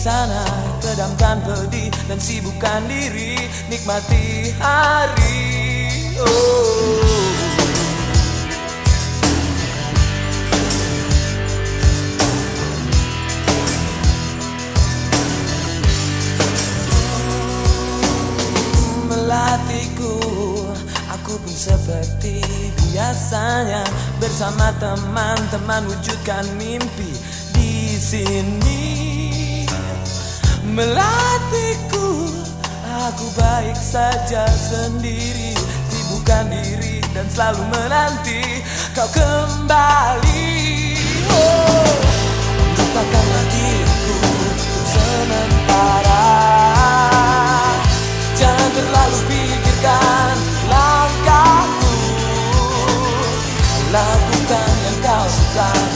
sana. Kedamkan pedih dan sibukkan diri. Nikmati hari. Oh. Melatiku Aku pun seperti biasanya. Bersama teman-teman wujudkan mimpi di sini melatihku Aku baik saja sendiri Sibukkan diri dan selalu menanti Kau kembali. Oh, Lupakanlah diriku sementara. Jangan terlalu pikirkan langkahku. Lakukan yang kau suka.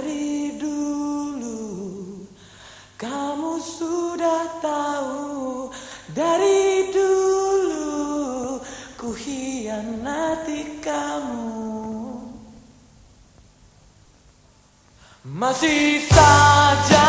Dari dulu kamu sudah tahu dari dulu ku hianati kamu. Masih saja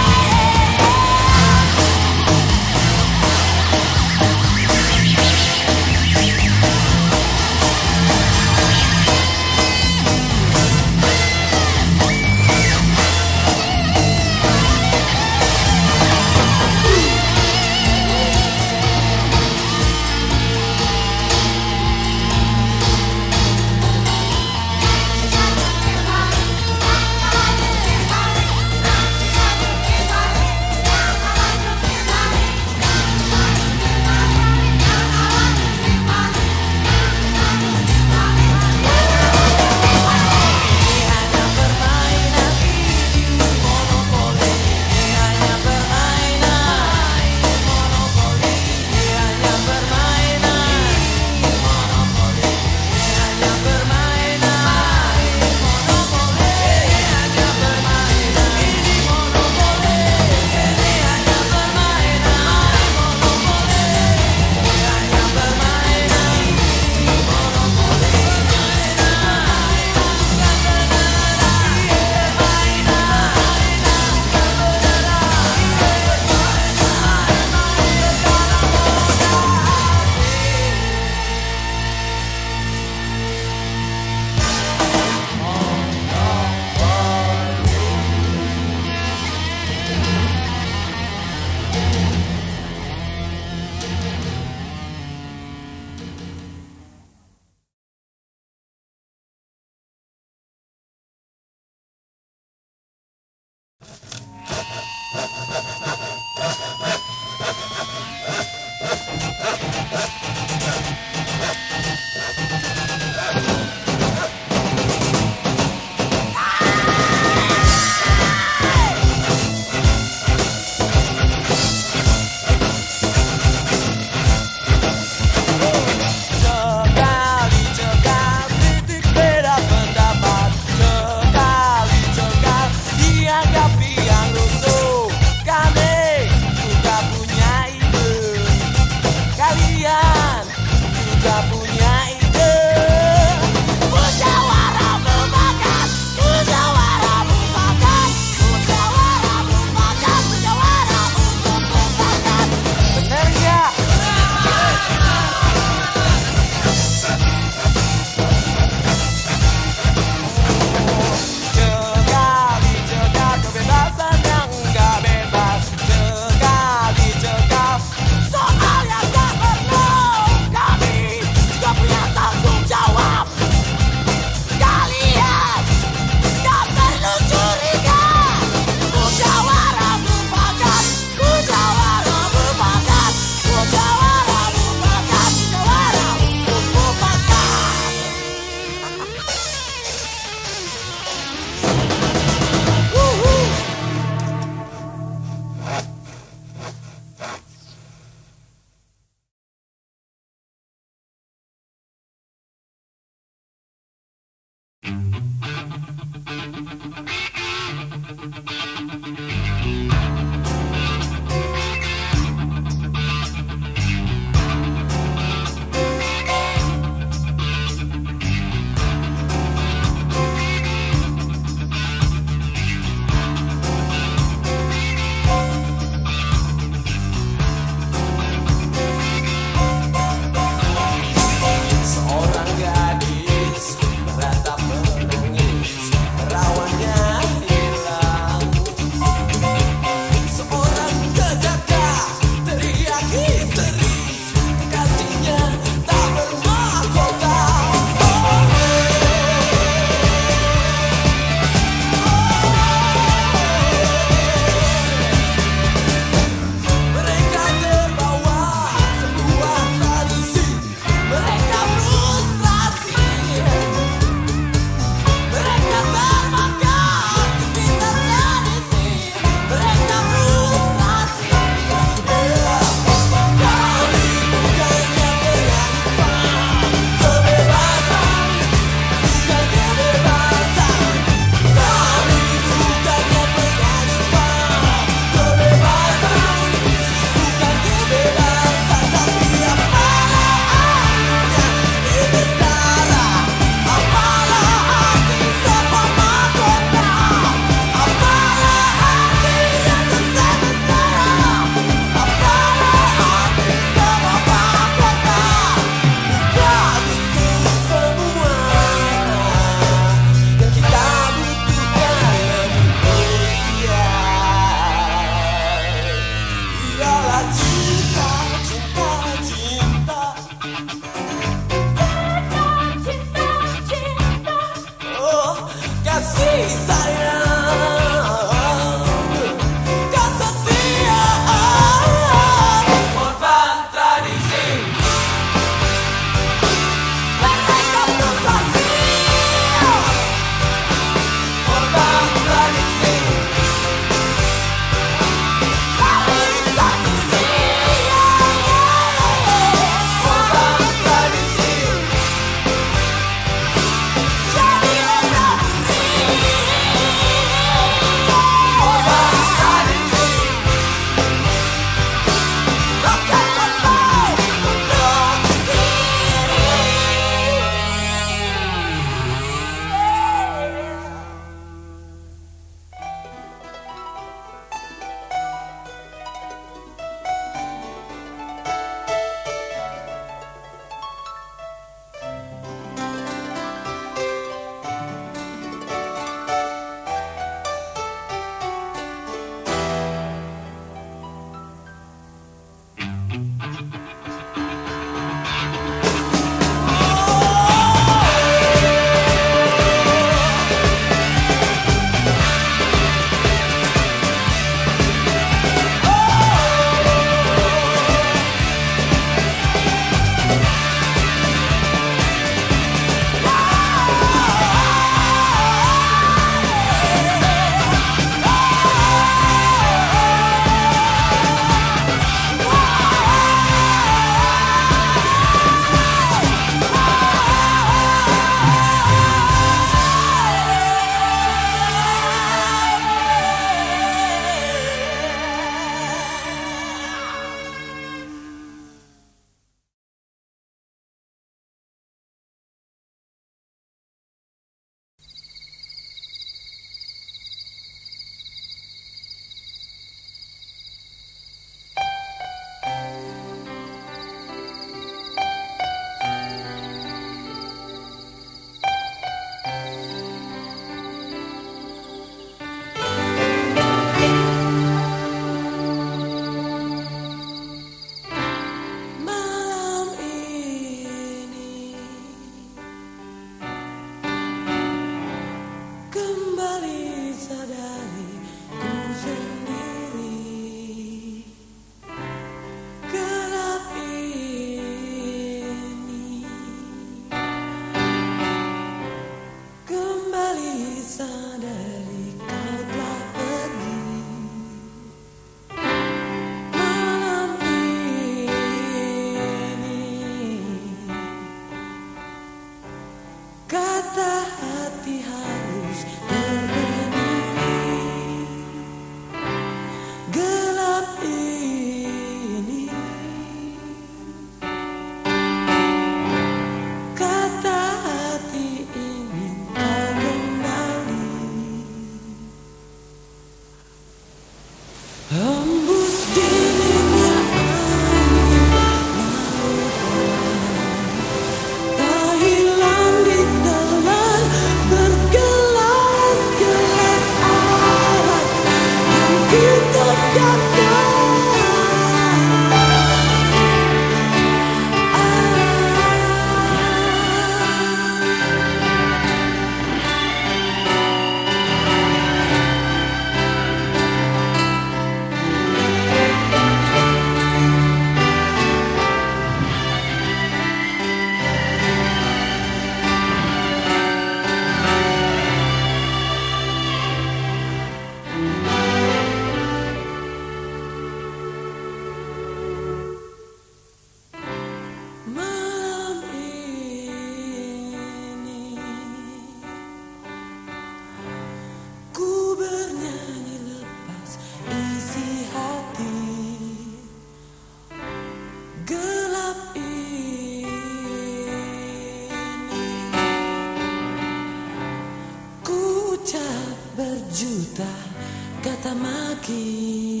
Di tepi pantai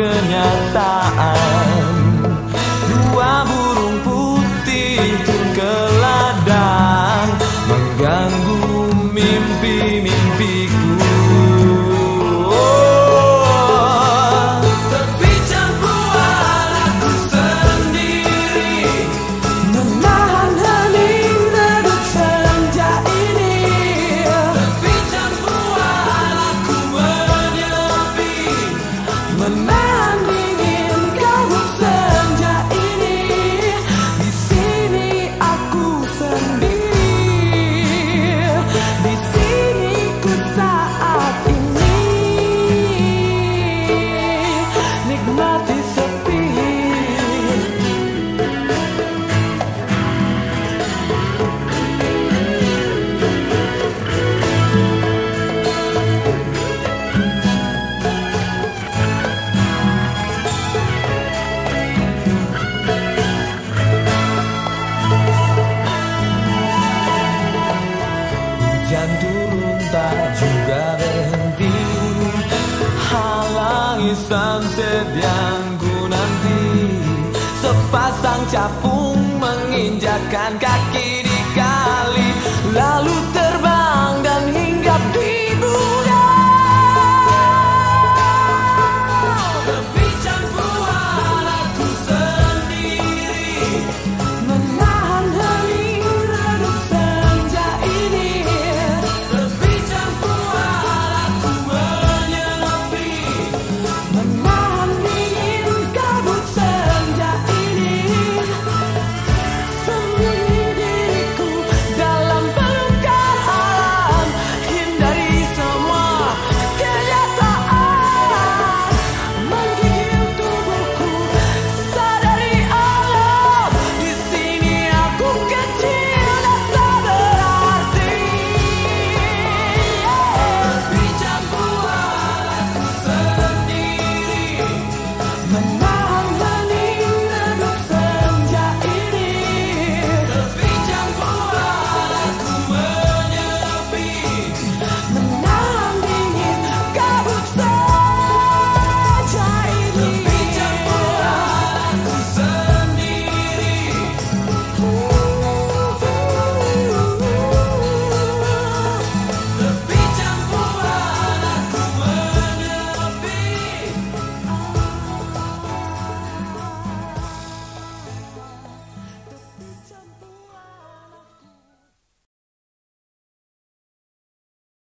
kenyataan